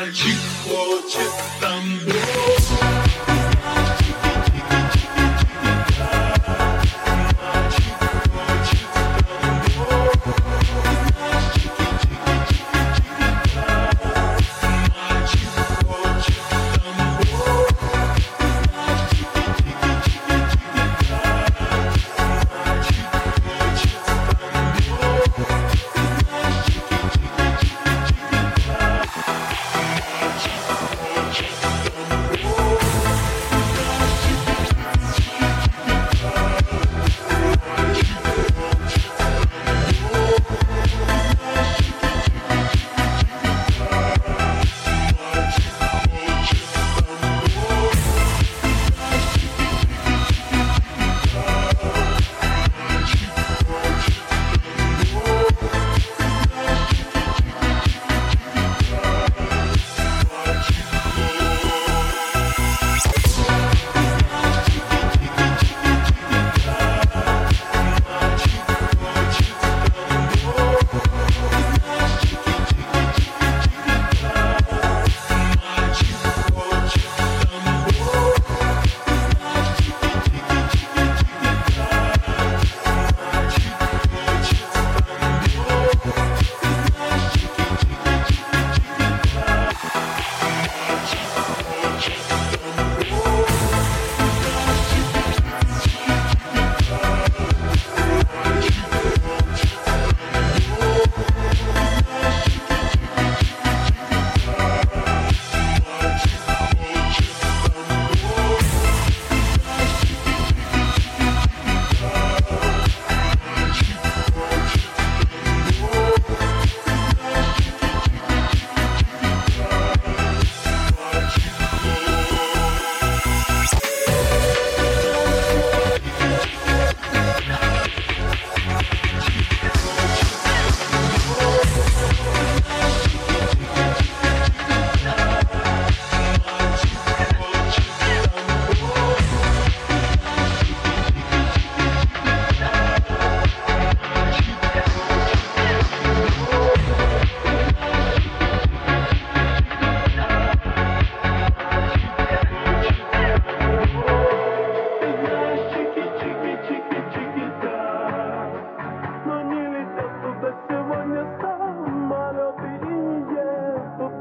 мальчик хочет там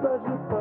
gotas de pão.